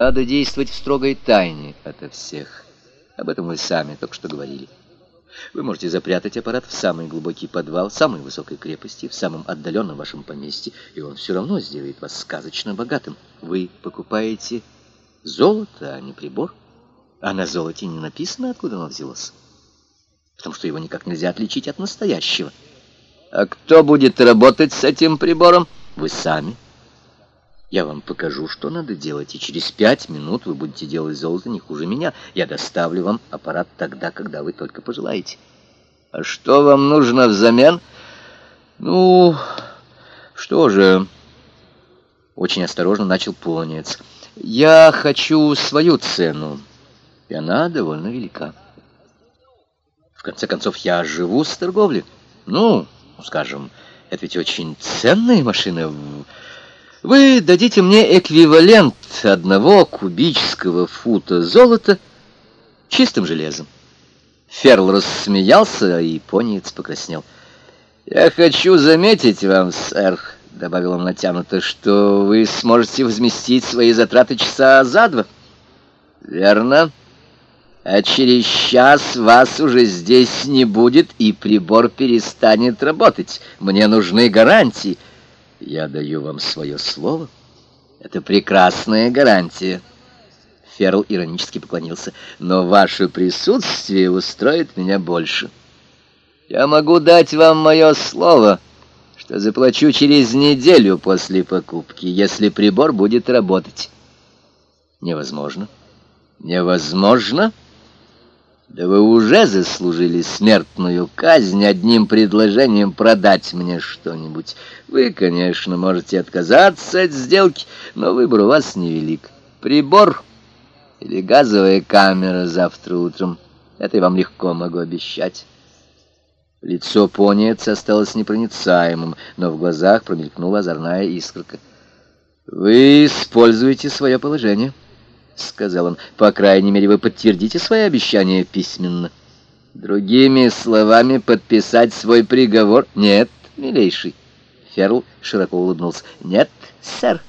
Надо действовать в строгой тайне ото всех. Об этом вы сами только что говорили. Вы можете запрятать аппарат в самый глубокий подвал самой высокой крепости, в самом отдаленном вашем поместье, и он все равно сделает вас сказочно богатым. Вы покупаете золото, а не прибор. А на золоте не написано, откуда оно взялось. Потому что его никак нельзя отличить от настоящего. А кто будет работать с этим прибором? Вы сами. Я вам покажу, что надо делать, и через пять минут вы будете делать золото не хуже меня. Я доставлю вам аппарат тогда, когда вы только пожелаете. А что вам нужно взамен? Ну, что же... Очень осторожно начал Полонец. Я хочу свою цену, и она довольно велика. В конце концов, я живу с торговли. Ну, скажем, это ведь очень ценная машина... Вы дадите мне эквивалент одного кубического фута золота чистым железом. Ферл рассмеялся, и пониец покраснел. «Я хочу заметить вам, сэр», — добавил он натянуто, — «что вы сможете возместить свои затраты часа за два». «Верно. А через час вас уже здесь не будет, и прибор перестанет работать. Мне нужны гарантии». Я даю вам свое слово. Это прекрасная гарантия. Ферл иронически поклонился. Но ваше присутствие устроит меня больше. Я могу дать вам мое слово, что заплачу через неделю после покупки, если прибор будет работать. Невозможно. Невозможно? Да вы уже заслужили смертную казнь одним предложением продать мне что-нибудь. Вы, конечно, можете отказаться от сделки, но выбор у вас невелик. Прибор или газовая камера завтра утром. Это я вам легко могу обещать. Лицо поница осталось непроницаемым, но в глазах промелькнула озорная искорка. «Вы используете свое положение». — сказал он. «По крайней мере, вы подтвердите свои обещания письменно». «Другими словами, подписать свой приговор?» «Нет, милейший». Ферл широко улыбнулся. «Нет, сэр».